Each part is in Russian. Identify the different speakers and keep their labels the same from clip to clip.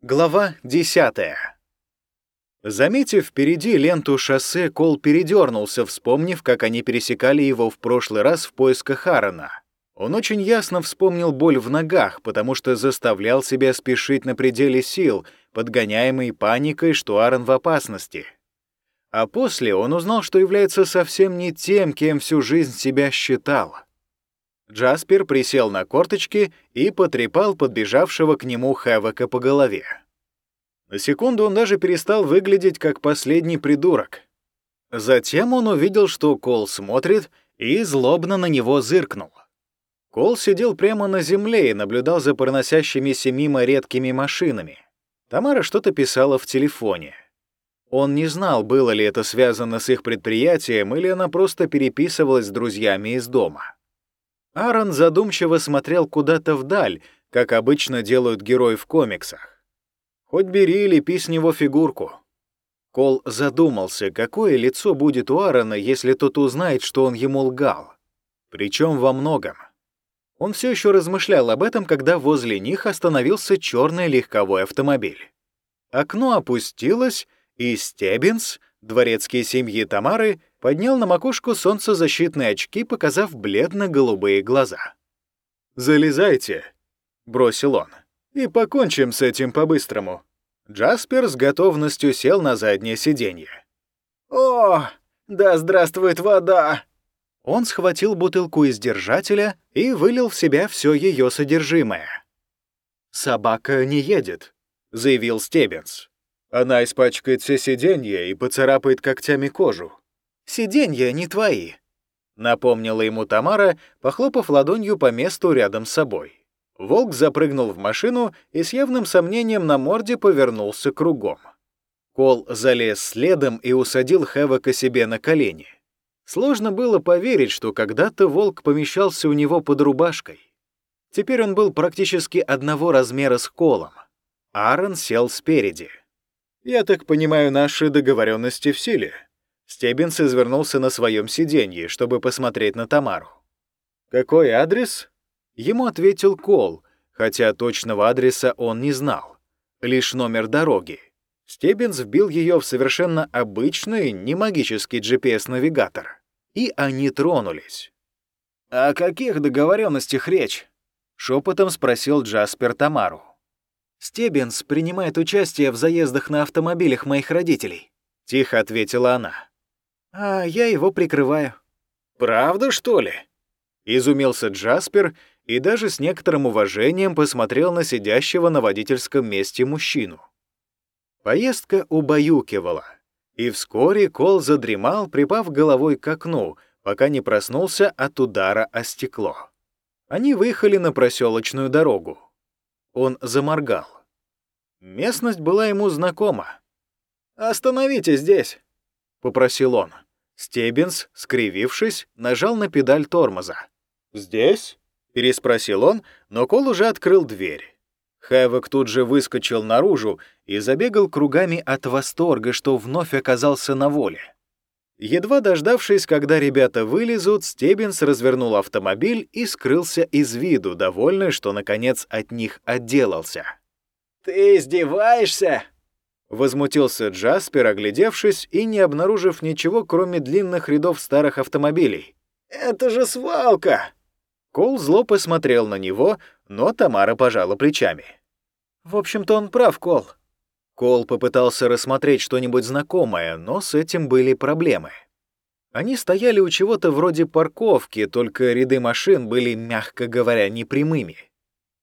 Speaker 1: Глава 10. Заметив впереди ленту шоссе, Кол передернулся, вспомнив, как они пересекали его в прошлый раз в поисках Аарона. Он очень ясно вспомнил боль в ногах, потому что заставлял себя спешить на пределе сил, подгоняемый паникой, что Аарон в опасности. А после он узнал, что является совсем не тем, кем всю жизнь себя считал — Джаспер присел на корточки и потрепал подбежавшего к нему Хэвока по голове. На секунду он даже перестал выглядеть как последний придурок. Затем он увидел, что Кол смотрит, и злобно на него зыркнул. Кол сидел прямо на земле и наблюдал за проносящимися мимо редкими машинами. Тамара что-то писала в телефоне. Он не знал, было ли это связано с их предприятием, или она просто переписывалась с друзьями из дома. Аарон задумчиво смотрел куда-то вдаль, как обычно делают герои в комиксах. Хоть бери и лепи с него фигурку. Кол задумался, какое лицо будет у Аарона, если тот узнает, что он ему лгал. Причем во многом. Он все еще размышлял об этом, когда возле них остановился черный легковой автомобиль. Окно опустилось, и Стеббинс, дворецкий семьи Тамары, поднял на макушку солнцезащитные очки, показав бледно-голубые глаза. «Залезайте», — бросил он, — «и покончим с этим по-быстрому». Джаспер с готовностью сел на заднее сиденье.
Speaker 2: «О, да здравствует вода!»
Speaker 1: Он схватил бутылку из держателя и вылил в себя все ее содержимое. «Собака не едет», — заявил Стеббинс. «Она испачкает все сиденье и поцарапает когтями кожу. Сиденья не твои», — напомнила ему Тамара, похлопав ладонью по месту рядом с собой. Волк запрыгнул в машину и с явным сомнением на морде повернулся кругом. Кол залез следом и усадил Хэвока себе на колени. Сложно было поверить, что когда-то волк помещался у него под рубашкой. Теперь он был практически одного размера с Колом. Аарон сел спереди. «Я так понимаю, наши договоренности в силе?» Стеббинс извернулся на своем сиденье, чтобы посмотреть на Тамару. «Какой адрес?» Ему ответил Кол, хотя точного адреса он не знал. Лишь номер дороги. Стеббинс вбил ее в совершенно обычный, не магический GPS-навигатор. И они тронулись.
Speaker 2: «О каких договоренностях речь?» — шепотом спросил Джаспер Тамару.
Speaker 1: «Стеббинс принимает участие в заездах на автомобилях моих родителей», — тихо ответила она а я его прикрываю».
Speaker 2: «Правда, что ли?»
Speaker 1: Изумился Джаспер и даже с некоторым уважением посмотрел на сидящего на водительском месте мужчину. Поездка убаюкивала, и вскоре Кол задремал, припав головой к окну, пока не проснулся от удара о стекло. Они выехали на проселочную дорогу. Он заморгал. Местность была ему знакома.
Speaker 2: «Остановите здесь», —
Speaker 1: попросил он. Стеббинс, скривившись, нажал на педаль тормоза.
Speaker 2: «Здесь?»
Speaker 1: — переспросил он, но Кол уже открыл дверь. Хэвок тут же выскочил наружу и забегал кругами от восторга, что вновь оказался на воле. Едва дождавшись, когда ребята вылезут, Стеббинс развернул автомобиль и скрылся из виду, довольный, что, наконец, от них отделался.
Speaker 2: «Ты издеваешься?»
Speaker 1: Возмутился Джаспер, оглядевшись и не обнаружив ничего, кроме длинных рядов старых автомобилей.
Speaker 2: «Это же свалка!»
Speaker 1: Кол зло посмотрел на него, но Тамара пожала плечами. «В общем-то, он прав, Кол». Кол попытался рассмотреть что-нибудь знакомое, но с этим были проблемы. Они стояли у чего-то вроде парковки, только ряды машин были, мягко говоря, непрямыми.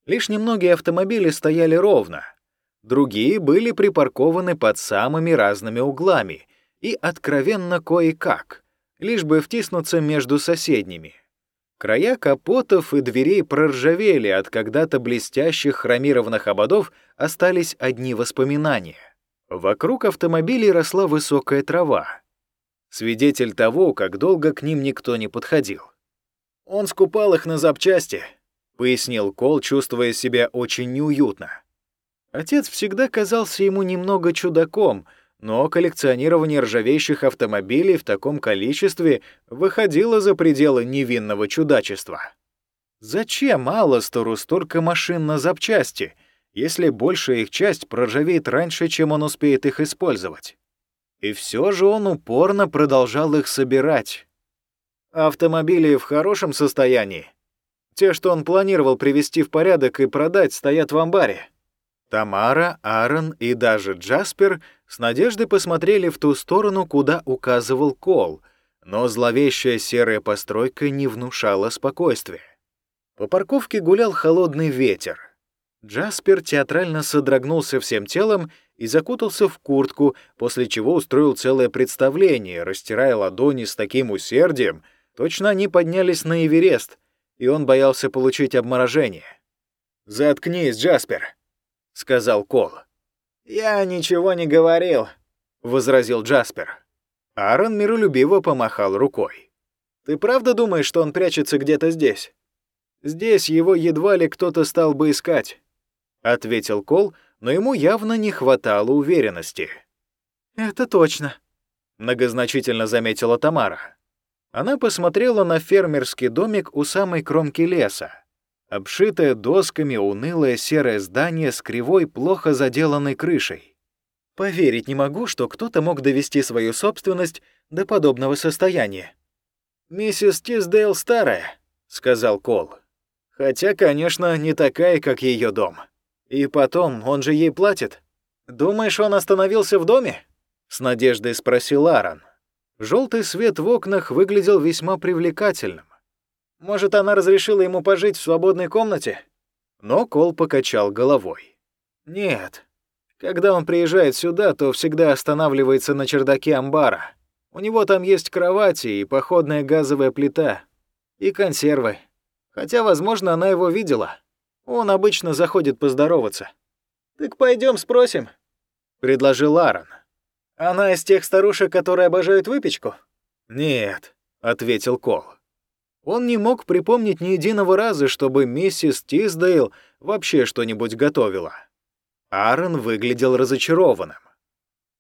Speaker 1: Лишь немногие автомобили стояли ровно — Другие были припаркованы под самыми разными углами и откровенно кое-как, лишь бы втиснуться между соседними. Края капотов и дверей проржавели, от когда-то блестящих хромированных ободов остались одни воспоминания. Вокруг автомобилей росла высокая трава. Свидетель того, как долго к ним никто не подходил.
Speaker 2: «Он скупал их на запчасти», —
Speaker 1: пояснил Кол, чувствуя себя очень неуютно. Отец всегда казался ему немного чудаком, но коллекционирование ржавеющих автомобилей в таком количестве выходило за пределы невинного чудачества. Зачем Алластеру столько машин на запчасти, если большая их часть проржавеет раньше, чем он успеет их использовать. И все же он упорно продолжал их собирать. Автомобили в хорошем состоянии. Те, что он планировал привести в порядок и продать, стоят в амбаре. Тамара, Аарон и даже Джаспер с надеждой посмотрели в ту сторону, куда указывал Кол, но зловещая серая постройка не внушала спокойствия. По парковке гулял холодный ветер. Джаспер театрально содрогнулся всем телом и закутался в куртку, после чего устроил целое представление, растирая ладони с таким усердием, точно они поднялись на Эверест, и он боялся получить обморожение. «Заткнись, Джаспер», — сказал Кол. «Я ничего не говорил», — возразил Джаспер. Аарон миролюбиво помахал рукой. «Ты правда думаешь, что он прячется где-то здесь?» «Здесь его едва ли кто-то стал бы искать», — ответил Кол, но ему явно не хватало уверенности. «Это точно», — многозначительно заметила Тамара. Она посмотрела на фермерский домик у самой кромки леса. Обшитое досками унылое серое здание с кривой, плохо заделанной крышей. Поверить не могу, что кто-то мог довести свою собственность до подобного состояния. «Миссис Тиздейл старая», — сказал Кол. «Хотя, конечно, не такая, как ее дом. И потом, он же ей платит. Думаешь, он остановился в доме?» — с надеждой спросил Аарон. Желтый свет в окнах выглядел весьма привлекательным. Может, она разрешила ему пожить в свободной комнате? Но Кол покачал головой. Нет. Когда он приезжает сюда, то всегда останавливается на чердаке амбара. У него там есть кровати и походная газовая плита. И консервы. Хотя, возможно, она его видела. Он обычно заходит поздороваться. «Так пойдем спросим», — предложил Аарон. Она из тех старушек, которые обожают выпечку? Нет, ответил Кол. Он не мог припомнить ни единого раза, чтобы миссис Тиздейл вообще что-нибудь готовила. Аарон выглядел разочарованным.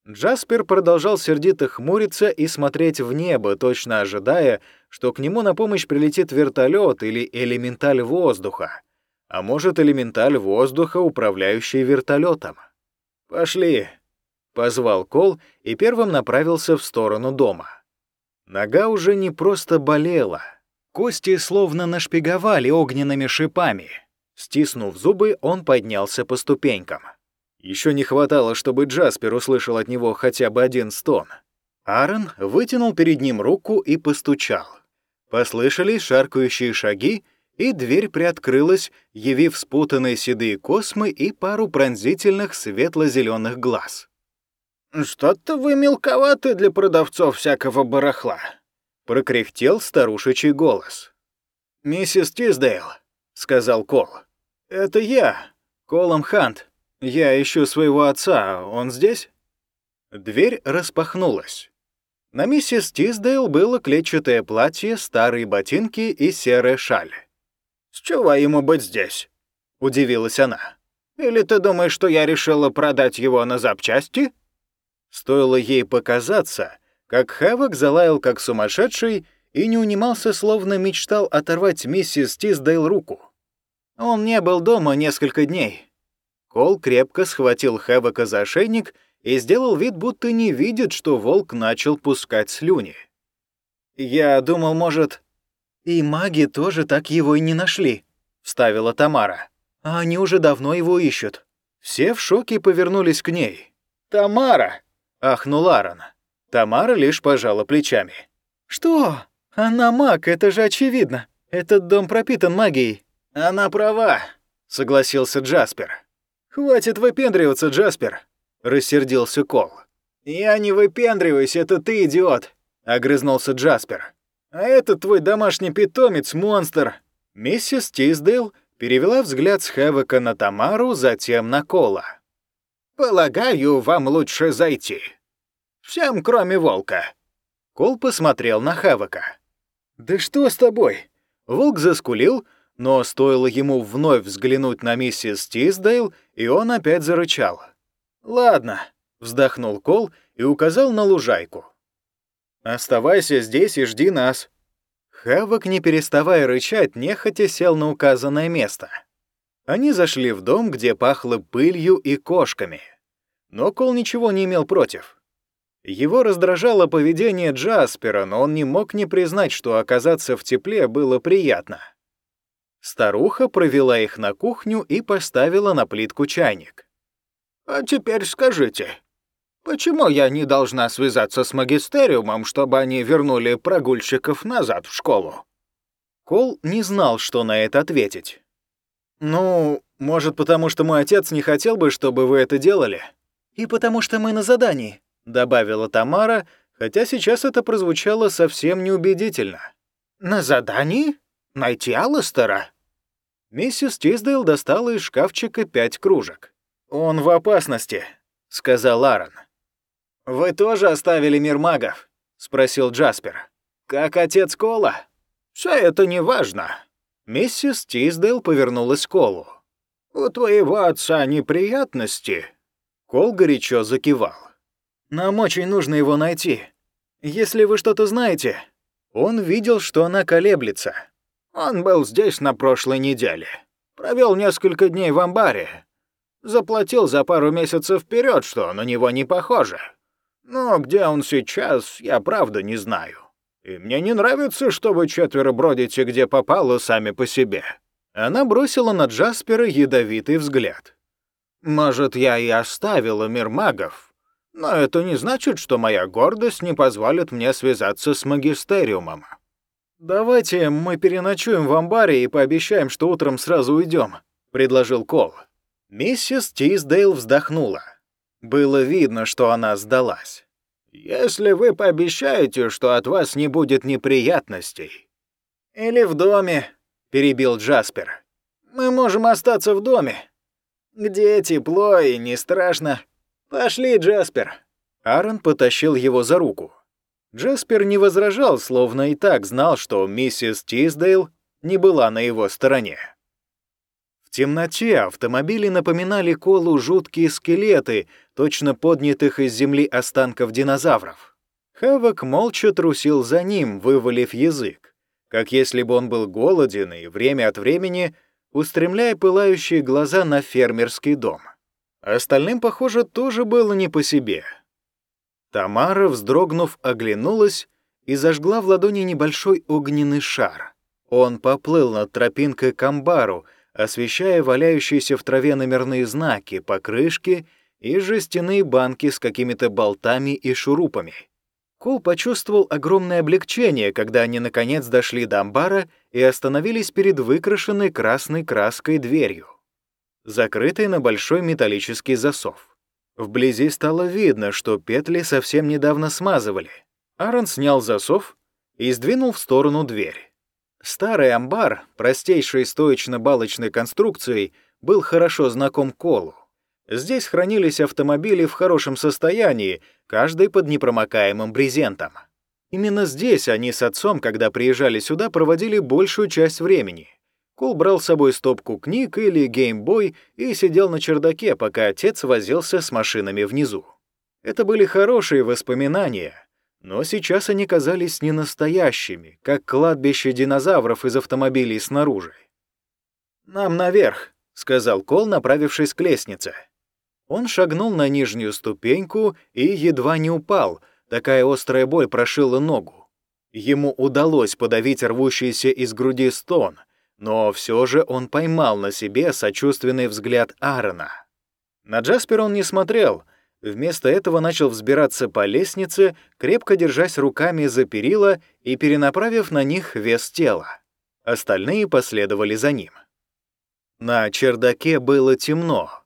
Speaker 1: Джаспер продолжал сердито хмуриться и смотреть в небо, точно ожидая, что к нему на помощь прилетит вертолет или элементаль воздуха, а может, элементаль воздуха, управляющий вертолетом. «Пошли», Позвал Кол и первым направился в сторону дома. Нога уже не просто болела. Кости словно нашпиговали огненными шипами. Стиснув зубы, он поднялся по ступенькам. Еще не хватало, чтобы Джаспер услышал от него хотя бы один стон. Аарон вытянул перед ним руку и постучал. Послышались шаркающие шаги, и дверь приоткрылась, явив спутанные седые космы и пару пронзительных светло-зеленых глаз.
Speaker 2: «Что-то вы мелковаты для продавцов всякого барахла», —
Speaker 1: прокряхтел старушечий голос.
Speaker 2: «Миссис Тиздейл», — сказал Кол. «Это я, Колом Хант. Я ищу своего отца. Он здесь?»
Speaker 1: Дверь распахнулась. На миссис Тиздейл было клетчатое платье, старые ботинки и серая шаль.
Speaker 2: «С чего ему быть здесь?» — удивилась она. «Или ты думаешь, что я решила продать его на запчасти?»
Speaker 1: Стоило ей показаться, как Хэвок залаял как сумасшедший и не унимался, словно мечтал оторвать миссис Тиздейл руку. Он не был дома несколько дней. Кол крепко схватил Хэвока за ошейник и сделал вид, будто не видит, что волк начал пускать слюни. «Я думал, может...» «И маги тоже так его и не нашли», — вставила Тамара. «А они уже давно его ищут». Все в шоке повернулись к ней.
Speaker 2: «Тамара!»
Speaker 1: ахнул Аарон. Тамара лишь пожала плечами. «Что? Она маг, это же очевидно. Этот дом пропитан магией».
Speaker 2: «Она права», — согласился Джаспер.
Speaker 1: «Хватит выпендриваться, Джаспер», — рассердился Кол.
Speaker 2: «Я не выпендриваюсь, это ты, идиот», —
Speaker 1: огрызнулся Джаспер.
Speaker 2: «А это твой домашний питомец, монстр».
Speaker 1: Миссис Тиздейл перевела взгляд с Хэвока на Тамару, затем на Кола.
Speaker 2: «Полагаю, вам лучше зайти. Всем, кроме волка».
Speaker 1: Кол посмотрел на Хавока. «Да что с тобой?» Волк заскулил, но стоило ему вновь взглянуть на миссис Тиздейл, и он опять зарычал. «Ладно», — вздохнул Кол и указал на лужайку. «Оставайся здесь и жди нас». Хавок, не переставая рычать, нехотя сел на указанное место. Они зашли в дом, где пахло пылью и кошками. Но Кол ничего не имел против. Его раздражало поведение Джаспера, но он не мог не признать, что оказаться в тепле было приятно. Старуха провела их на кухню и поставила на плитку чайник.
Speaker 2: «А теперь скажите, почему я не должна связаться с магистериумом, чтобы они вернули прогульщиков назад в школу?»
Speaker 1: Кол не знал, что на это ответить. «Ну, может, потому что мой отец не хотел бы, чтобы вы это делали?» «И потому что мы на задании», — добавила Тамара, хотя сейчас это прозвучало совсем неубедительно.
Speaker 2: «На задании? Найти Алластера?»
Speaker 1: Миссис Тиздейл достала из шкафчика пять кружек. «Он в опасности», — сказал Аарон. «Вы тоже оставили мир магов?» — спросил Джаспер. «Как отец Кола?»
Speaker 2: «Все это не важно».
Speaker 1: Миссис Тиздейл повернулась к Колу.
Speaker 2: «У твоего отца неприятности?»
Speaker 1: Кол горячо закивал. «Нам очень нужно его найти. Если вы что-то знаете...» Он видел, что она колеблется.
Speaker 2: Он был здесь на прошлой неделе. Провел несколько дней в амбаре. Заплатил за пару месяцев вперед, что на него не похоже. Но где он сейчас, я правда не знаю. И мне не нравится, что вы четверо бродите где попало сами по себе».
Speaker 1: Она бросила на Джаспера ядовитый взгляд.
Speaker 2: «Может, я и оставила мир магов, но это не значит, что моя гордость не позволит мне связаться с магистериумом.
Speaker 1: «Давайте мы переночуем в амбаре и пообещаем, что утром сразу уйдем», — предложил Кол. Миссис Тиздейл вздохнула. Было видно, что она сдалась.
Speaker 2: «Если вы пообещаете, что от вас не будет неприятностей».
Speaker 1: «Или в доме», — перебил Джаспер. «Мы можем остаться в доме. Где тепло и не страшно. Пошли, Джаспер». Аарон потащил его за руку. Джаспер не возражал, словно и так знал, что миссис Тиздейл не была на его стороне. В темноте автомобили напоминали Колу жуткие скелеты, точно поднятых из земли останков динозавров. Хавок молча трусил за ним, вывалив язык, как если бы он был голоден и время от времени устремляя пылающие глаза на фермерский дом. Остальным, похоже, тоже было не по себе — Тамара, вздрогнув, оглянулась и зажгла в ладони небольшой огненный шар. Он поплыл над тропинкой к амбару, освещая валяющиеся в траве номерные знаки, покрышки и жестяные банки с какими-то болтами и шурупами. Кол почувствовал огромное облегчение, когда они наконец дошли до амбара и остановились перед выкрашенной красной краской дверью, закрытой на большой металлический засов. Вблизи стало видно, что петли совсем недавно смазывали. Аарон снял засов и сдвинул в сторону дверь. Старый амбар, простейшей стоечно-балочной конструкцией, был хорошо знаком Колу. Здесь хранились автомобили в хорошем состоянии, каждый под непромокаемым брезентом. Именно здесь они с отцом, когда приезжали сюда, проводили большую часть времени. Кул брал с собой стопку книг или геймбой и сидел на чердаке, пока отец возился с машинами внизу. Это были хорошие воспоминания, но сейчас они казались ненастоящими, как кладбище динозавров из автомобилей снаружи. «Нам наверх», — сказал Кол, направившись к лестнице. Он шагнул на нижнюю ступеньку и едва не упал, такая острая боль прошила ногу. Ему удалось подавить рвущийся из груди стон — но все же он поймал на себе сочувственный взгляд Аарона. На Джаспер он не смотрел, вместо этого начал взбираться по лестнице, крепко держась руками за перила и перенаправив на них вес тела. Остальные последовали за ним. На чердаке было темно,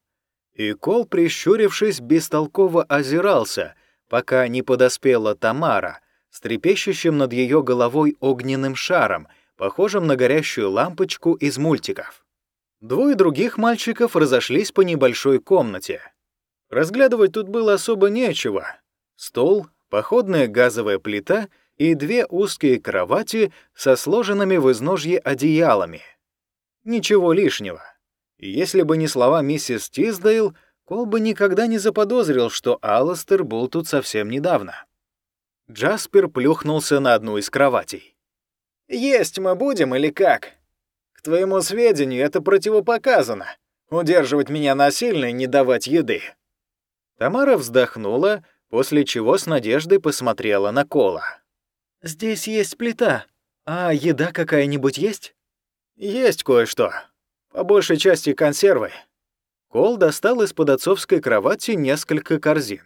Speaker 1: и Кол, прищурившись, бестолково озирался, пока не подоспела Тамара с трепещущим над ее головой огненным шаром — похожим на горящую лампочку из мультиков. Двое других мальчиков разошлись по небольшой комнате. Разглядывать тут было особо нечего. Стол, походная газовая плита и две узкие кровати со сложенными в изножье одеялами. Ничего лишнего. если бы не слова миссис Тиздейл, Кол бы никогда не заподозрил, что Алластер был тут совсем недавно. Джаспер плюхнулся на одну из кроватей. «Есть мы будем или как?»
Speaker 2: твоему сведению, это противопоказано. Удерживать меня насильно и не давать еды».
Speaker 1: Тамара вздохнула, после чего с надеждой посмотрела на Кола. «Здесь есть плита. А еда какая-нибудь есть?»
Speaker 2: «Есть кое-что. По большей части консервы».
Speaker 1: Кол достал из-под отцовской кровати несколько корзин.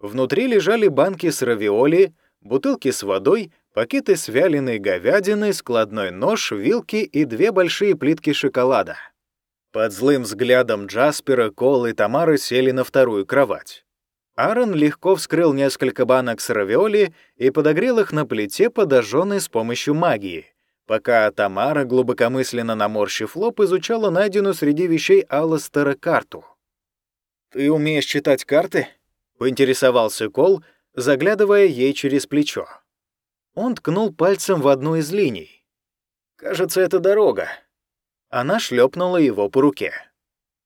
Speaker 1: Внутри лежали банки с равиоли, бутылки с водой, пакеты с вяленой говядиной, складной нож, вилки и две большие плитки шоколада. Под злым взглядом Джаспера, Кол и Тамары сели на вторую кровать. Аарон легко вскрыл несколько банок с равиоли и подогрел их на плите, подожженной с помощью магии, пока Тамара, глубокомысленно наморщив лоб, изучала найденную среди вещей Алластера карту.
Speaker 2: «Ты умеешь читать карты?»
Speaker 1: поинтересовался Кол, заглядывая ей через плечо. Он ткнул пальцем в одну из линий.
Speaker 2: «Кажется, это дорога».
Speaker 1: Она шлепнула его по руке.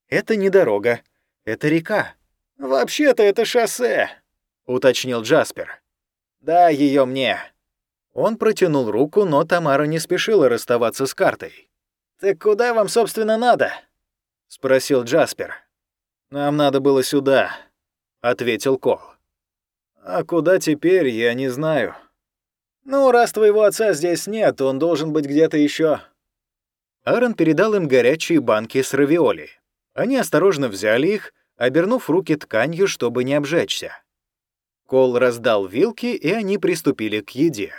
Speaker 1: «Это не дорога, это река».
Speaker 2: «Вообще-то это шоссе», —
Speaker 1: уточнил Джаспер.
Speaker 2: «Дай ее мне».
Speaker 1: Он протянул руку, но Тамара не спешила расставаться с картой.
Speaker 2: «Так куда вам, собственно, надо?»
Speaker 1: — спросил Джаспер. «Нам надо было сюда», ответил Кол. А куда теперь, я не знаю.
Speaker 2: Ну, раз твоего отца здесь нет, он должен быть где-то еще.
Speaker 1: Аарон передал им горячие банки с равиоли. Они осторожно взяли их, обернув руки тканью, чтобы не обжечься. Кол раздал вилки, и они приступили к еде.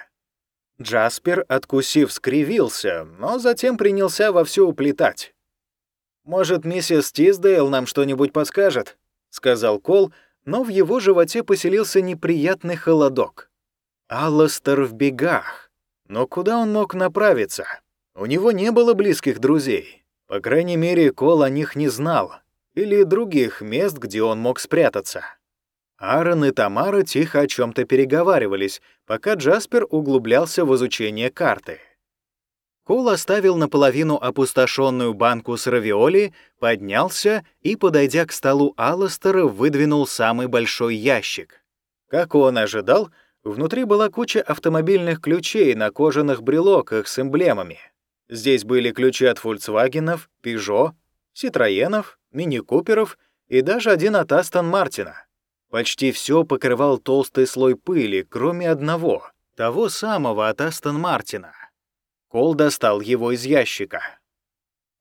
Speaker 1: Джаспер, откусив, скривился, но затем принялся вовсю уплетать.
Speaker 2: «Может, миссис Тиздейл нам что-нибудь подскажет?»
Speaker 1: — сказал Кол, но в его животе поселился неприятный холодок. Алластер в бегах. Но куда он мог направиться? У него не было близких друзей. По крайней мере, Кол о них не знал. Или других мест, где он мог спрятаться. Аарон и Тамара тихо о чем то переговаривались, пока Джаспер углублялся в изучение карты. Кол оставил наполовину опустошенную банку с равиоли, поднялся и, подойдя к столу Алластера, выдвинул самый большой ящик. Как он ожидал, внутри была куча автомобильных ключей на кожаных брелоках с эмблемами. Здесь были ключи от Фольксвагенов, Пежо, Ситроенов, Мини-Куперов и даже один от Астон Мартина. Почти все покрывал толстый слой пыли, кроме одного, того самого от Астон Мартина — Кол достал его из ящика.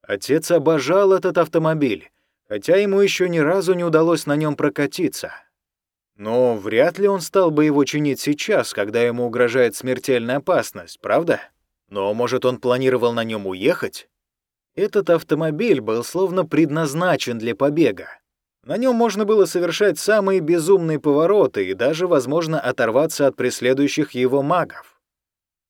Speaker 1: Отец обожал этот автомобиль, хотя ему еще ни разу не удалось на нем прокатиться. Но вряд ли он стал бы его чинить сейчас, когда ему угрожает смертельная опасность, правда? Но, может, он планировал на нем уехать? Этот автомобиль был словно предназначен для побега. На нем можно было совершать самые безумные повороты и даже, возможно, оторваться от преследующих его магов.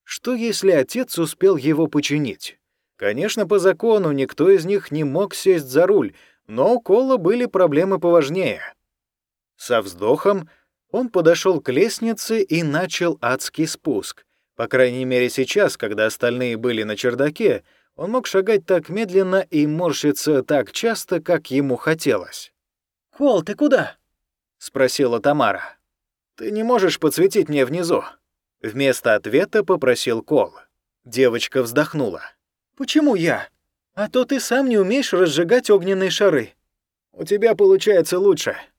Speaker 1: Что если отец успел его починить? Конечно, по закону никто из них не мог сесть за руль, но у Кола были проблемы поважнее. Со вздохом он подошел к лестнице и начал адский спуск. По крайней мере сейчас, когда остальные были на чердаке, он мог шагать так медленно и морщиться так часто, как ему хотелось.
Speaker 2: «Кол, ты куда?»
Speaker 1: — спросила Тамара. «Ты не можешь подсветить мне внизу?» Вместо ответа попросил Кол. Девочка вздохнула.
Speaker 2: «Почему я? А то ты сам не умеешь разжигать огненные шары». «У тебя получается лучше», —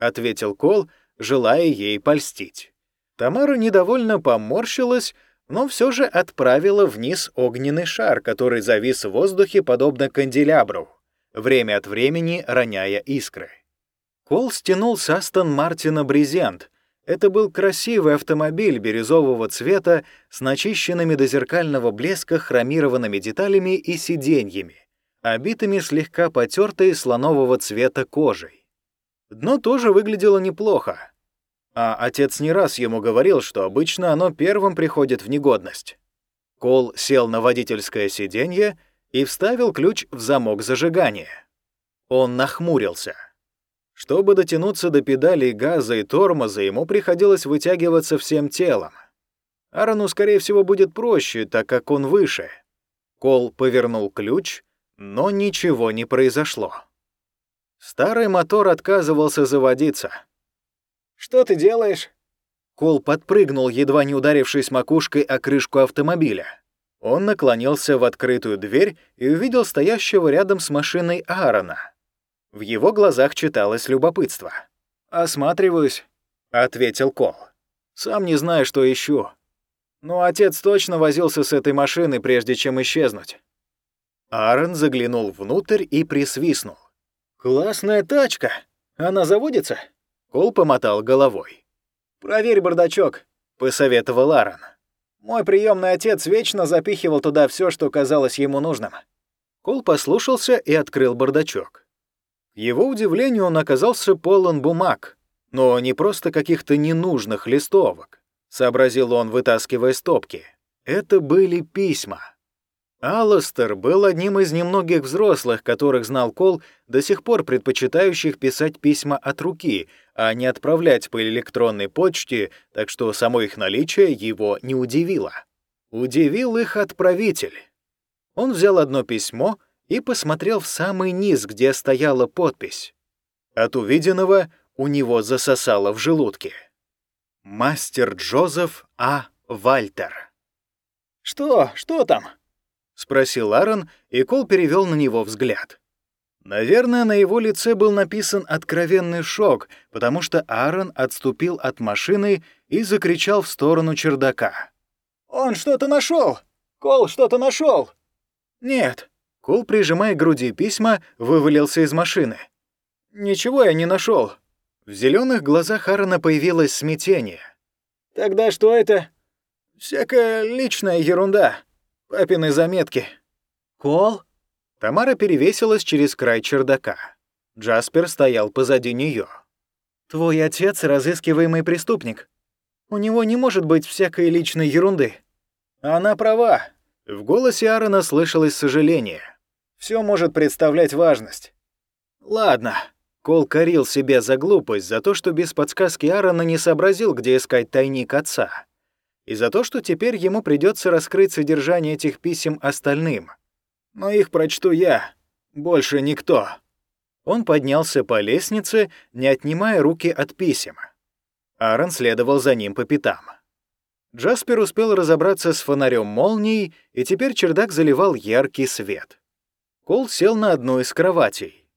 Speaker 2: ответил Кол, желая ей польстить.
Speaker 1: Тамара недовольно поморщилась, но все же отправила вниз огненный шар, который завис в воздухе подобно канделябру, время от времени роняя искры. Кол стянул с Астон Мартина брезент, это был красивый автомобиль бирюзового цвета с начищенными до зеркального блеска хромированными деталями и сиденьями, обитыми слегка потертой слонового цвета кожей. Дно тоже выглядело неплохо. А отец не раз ему говорил, что обычно оно первым приходит в негодность. Кол сел на водительское сиденье и вставил ключ в замок зажигания. Он нахмурился — чтобы дотянуться до педалей газа и тормоза, ему приходилось вытягиваться всем телом. Аарону, скорее всего, будет проще, так как он выше. Кол повернул ключ, но ничего не произошло. Старый мотор отказывался заводиться.
Speaker 2: «Что ты делаешь?»
Speaker 1: Кол подпрыгнул, едва не ударившись макушкой о крышку автомобиля. Он наклонился в открытую дверь и увидел стоящего рядом с машиной Аарона. В его глазах читалось любопытство. «Осматриваюсь», — ответил Кол. «Сам не знаю, что ищу. Но отец точно возился с этой машиной, прежде чем исчезнуть». Аарон заглянул внутрь и присвистнул. «Классная тачка! Она заводится?» Кол помотал головой. «Проверь бардачок», — посоветовал Аарон. «Мой приемный отец вечно запихивал туда все, что казалось ему нужным». Кол послушался и открыл бардачок. К его удивлению, он оказался полон бумаг, но не просто каких-то ненужных листовок, сообразил он, вытаскивая стопки. Это были письма. Алластер был одним из немногих взрослых, которых знал Кол, до сих пор предпочитающих писать письма от руки, а не отправлять по электронной почте, так что само их наличие его не удивило. Удивил их отправитель. Он взял одно письмо и посмотрел в самый низ, где стояла подпись. От увиденного у него засосало в желудке. Мастер Джозеф А. Вальтер. «Что? Что там?» — спросил Аарон, и Кол перевел на него взгляд. Наверное, на его лице был написан откровенный шок, потому что Аарон отступил от машины и закричал в сторону чердака. «Он что-то нашел! Кол что-то нашел!» «Нет». Кол, прижимая к груди письма, вывалился из машины. «Ничего я не нашел. В зеленых глазах Аарона появилось смятение. «Тогда что это?» «Всякая личная ерунда», Папины заметки. Кол? Тамара перевесилась через край чердака. Джаспер стоял позади нее. Твой отец разыскиваемый преступник. У него не может быть всякой личной ерунды. Она права. В голосе Аарона слышалось сожаление. Все может представлять важность. Ладно. Кол корил себя за глупость, за то, что без подсказки Аарона не сообразил, где искать тайник отца и за то, что теперь ему придется раскрыть содержание этих писем остальным. Но их прочту я, больше никто. Он поднялся по лестнице, не отнимая руки от писем. Аарон следовал за ним по пятам. Джаспер успел разобраться с фонарем молнией, и теперь чердак заливал яркий свет. Кол сел на одну из кроватей.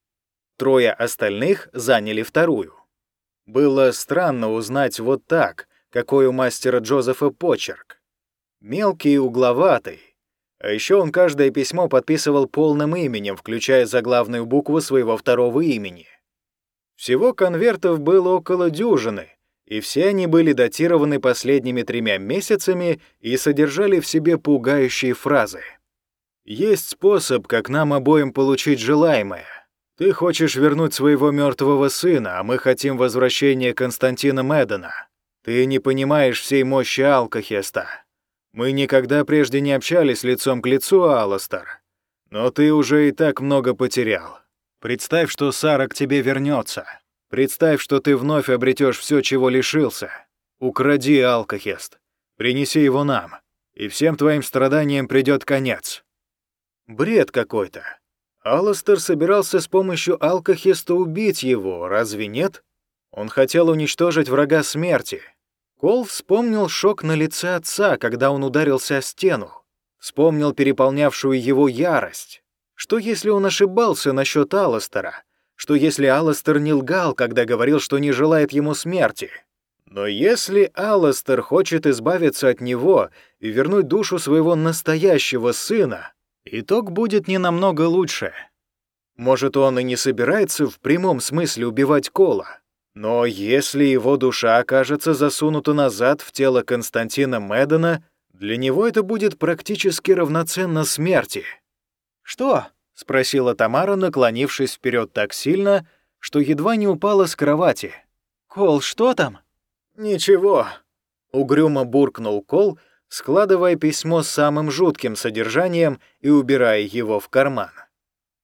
Speaker 1: Трое остальных заняли вторую. Было странно узнать вот так, какой у мастера Джозефа почерк. Мелкий и угловатый. А еще он каждое письмо подписывал полным именем, включая заглавную букву своего второго имени. Всего конвертов было около дюжины, и все они были датированы последними тремя месяцами и содержали в себе пугающие фразы. «Есть способ, как нам обоим получить желаемое. Ты хочешь вернуть своего мертвого сына, а мы хотим возвращения Константина Медона. Ты не понимаешь всей мощи Алкохеста. Мы никогда прежде не общались лицом к лицу, Аластер. Но ты уже и так много потерял. Представь, что Сара к тебе вернется. Представь, что ты вновь обретешь все, чего лишился. Укради Алкохест. Принеси его нам. И всем твоим страданиям придет конец. Бред какой-то. Аластер собирался с помощью Алкохеста убить его, разве нет? Он хотел уничтожить врага смерти. Кол вспомнил шок на лице отца, когда он ударился о стену. Вспомнил переполнявшую его ярость. Что если он ошибался насчет Алластера? Что если Алластер не лгал, когда говорил, что не желает ему смерти? Но если Алластер хочет избавиться от него и вернуть душу своего настоящего сына, итог будет не намного лучше. Может, он и не собирается в прямом смысле убивать Кола, но если его душа окажется засунута назад в тело Константина Медона, для него это будет практически равноценно смерти. «Что?» — спросила Тамара, наклонившись вперед так сильно, что едва не упала с кровати. «Кол, что там?» «Ничего», — угрюмо буркнул Кол, складывая письмо с самым жутким содержанием и убирая его в карман.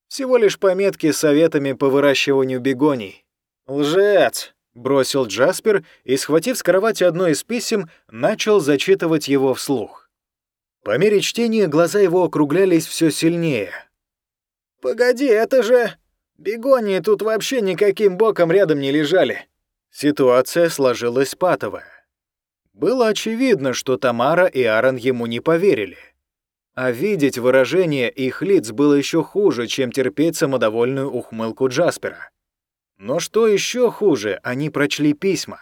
Speaker 1: «Всего лишь пометки с советами по выращиванию бегоний. «Лжец!» — бросил Джаспер и, схватив с кровати одно из писем, начал зачитывать его вслух. По мере чтения глаза его округлялись все сильнее. «Погоди, это же... Бегонии тут вообще никаким боком рядом не лежали». Ситуация сложилась патовая. Было очевидно, что Тамара и Аарон ему не поверили. А видеть выражение их лиц было еще хуже, чем терпеть самодовольную ухмылку Джаспера. Но что еще хуже, они прочли письма.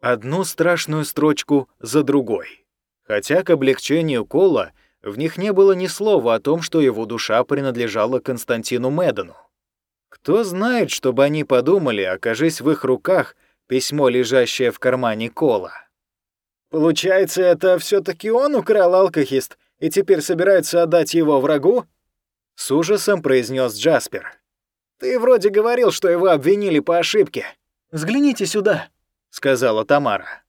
Speaker 1: Одну страшную строчку за другой. Хотя к облегчению Кола в них не было ни слова о том, что его душа принадлежала Константину Медону. Кто знает, чтобы они подумали, окажись в их руках письмо, лежащее в кармане Кола.
Speaker 2: «Получается, это все таки он украл алкохист и теперь собирается отдать его врагу?»
Speaker 1: С ужасом произнес Джаспер.
Speaker 2: «Ты вроде говорил, что его обвинили по ошибке».
Speaker 3: «Взгляните сюда», — сказала Тамара.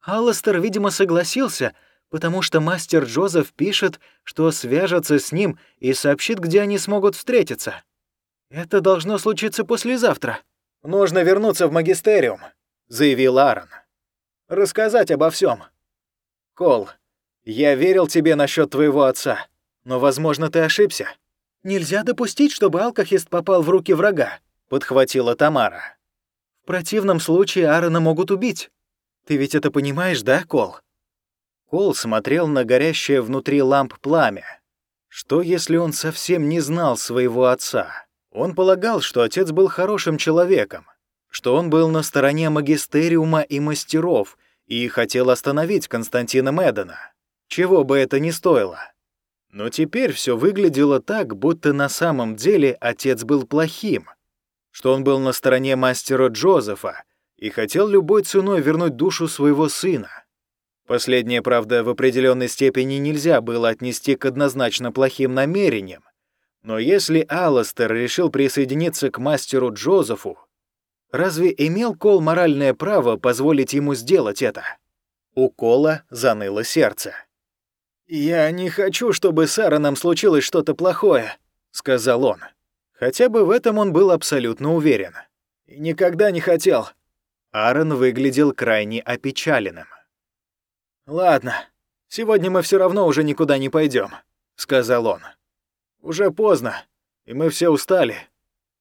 Speaker 3: Алластер, видимо, согласился, потому что мастер Джозеф пишет, что свяжется с ним и сообщит, где они смогут встретиться. Это должно случиться послезавтра.
Speaker 2: «Нужно вернуться в магистериум», — заявил Аарон. «Рассказать обо всем. Кол, я верил тебе насчет твоего отца, но, возможно, ты ошибся».
Speaker 3: «Нельзя допустить, чтобы алкохист попал в руки врага», — подхватила Тамара. «В противном случае Аарона могут убить. Ты ведь это понимаешь, да, Кол?»
Speaker 1: Кол смотрел на горящее внутри ламп пламя. Что, если он совсем не знал своего отца? Он полагал, что отец был хорошим человеком, что он был на стороне магистериума и мастеров и хотел остановить Константина Медона, чего бы это ни стоило. Но теперь все выглядело так, будто на самом деле отец был плохим, что он был на стороне мастера Джозефа и хотел любой ценой вернуть душу своего сына. Последнее, правда, в определенной степени нельзя было отнести к однозначно плохим намерениям, но если Алластер решил присоединиться к мастеру Джозефу, разве имел Кол моральное право позволить ему сделать это? У Кола заныло сердце.
Speaker 2: «Я не хочу, чтобы с Аароном случилось что-то плохое», — сказал он.
Speaker 1: Хотя бы в этом он был абсолютно уверен.
Speaker 2: «И никогда не хотел».
Speaker 1: Аарон выглядел крайне опечаленным.
Speaker 2: «Ладно, сегодня мы все равно уже никуда не пойдем, сказал он. Уже поздно, и мы все устали.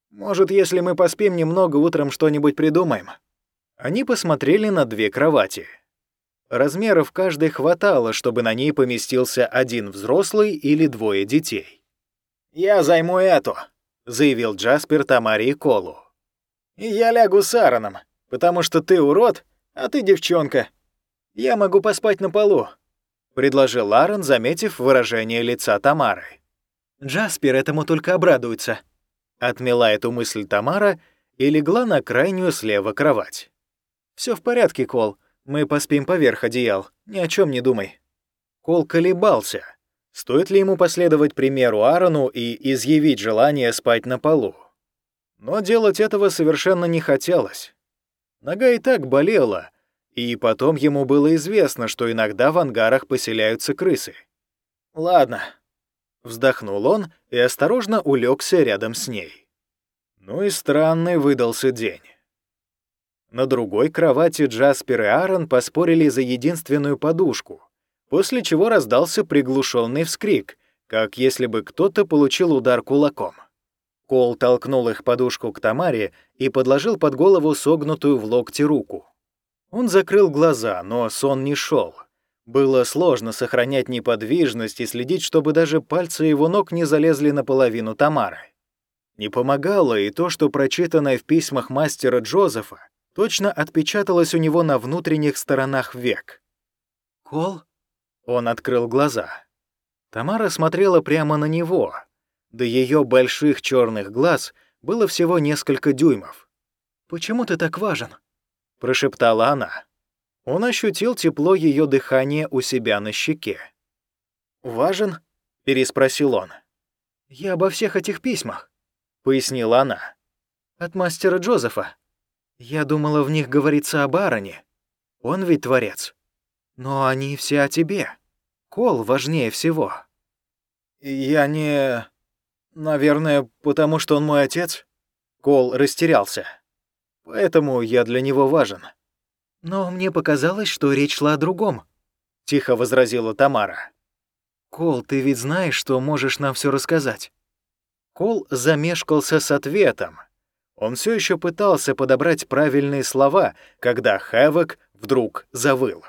Speaker 2: Может, если мы поспим немного, утром что-нибудь придумаем».
Speaker 1: Они посмотрели на две кровати. Размеров каждой хватало, чтобы на ней поместился один взрослый или двое детей.
Speaker 2: «Я займу эту», —
Speaker 1: заявил Джаспер Тамаре и Колу.
Speaker 2: «И я лягу с Аароном, потому что ты урод, а ты девчонка. Я могу поспать на полу», —
Speaker 1: предложил Аарон, заметив выражение лица Тамары.
Speaker 3: Джаспер этому только обрадуется.
Speaker 1: Отмела эту мысль Тамара и легла на крайнюю слева кровать.
Speaker 3: Все в порядке, Кол. Мы поспим поверх одеял. Ни о чем не думай.
Speaker 1: Кол колебался. Стоит ли ему последовать примеру Аарону и изъявить желание спать на полу? Но делать этого совершенно не хотелось. Нога и так болела, и потом ему было известно, что иногда в ангарах поселяются крысы.
Speaker 2: «Ладно»,
Speaker 1: Вздохнул он и осторожно улегся рядом с ней. Ну и странный выдался день. На другой кровати Джаспер и Аарон поспорили за единственную подушку, после чего раздался приглушенный вскрик, как если бы кто-то получил удар кулаком. Кол толкнул их подушку к Тамаре и подложил под голову согнутую в локте руку. Он закрыл глаза, но сон не шел. Было сложно сохранять неподвижность и следить, чтобы даже пальцы его ног не залезли наполовину Тамары. Не помогало и то, что прочитанное в письмах мастера Джозефа точно отпечаталось у него на внутренних сторонах век.
Speaker 3: «Кол?»
Speaker 1: Он открыл глаза. Тамара смотрела прямо на него. До ее больших черных глаз было всего несколько дюймов.
Speaker 3: «Почему ты так важен?»
Speaker 1: — прошептала она. Он ощутил тепло ее дыхания у себя на щеке.
Speaker 2: «Важен?»
Speaker 1: — переспросил он.
Speaker 3: «Я обо всех этих письмах», —
Speaker 1: пояснила она.
Speaker 3: «От мастера Джозефа. Я думала, в них говорится о бароне. Он ведь творец. Но они все о тебе. Кол важнее всего».
Speaker 2: «Я не... Наверное, потому что он мой отец?»
Speaker 1: Кол растерялся. «Поэтому я для него важен».
Speaker 3: «Но мне показалось, что речь шла о другом», —
Speaker 1: тихо возразила Тамара.
Speaker 3: «Кол, ты ведь знаешь, что можешь нам все рассказать».
Speaker 1: Кол замешкался с ответом. Он все еще пытался подобрать правильные слова, когда Хэвок вдруг завыл.